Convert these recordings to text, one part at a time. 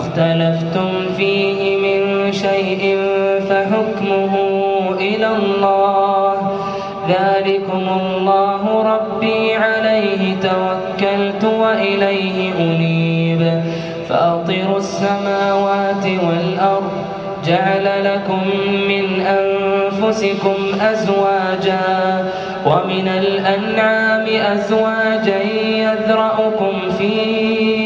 اختلفتم فيه من شيء فحكمه إلى الله. ذلكم الله ربي عليه توكلت وإليه أنيب. فأطر السماوات والأرض جعل لكم من أنفسكم أزواجا ومن الأنعام أزواجا يذرأكم فيه.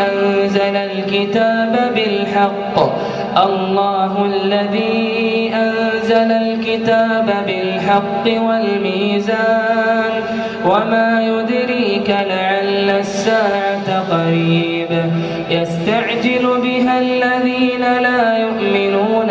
أنزل الكتاب بالحق. الله الذي أنزل الكتاب بالحق والميزان. وما يدريك لعل الساعة قريب. يستعجل بها الذين لا يؤمنون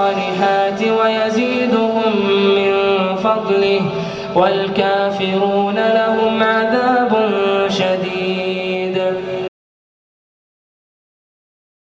والكافرون لهم عذاب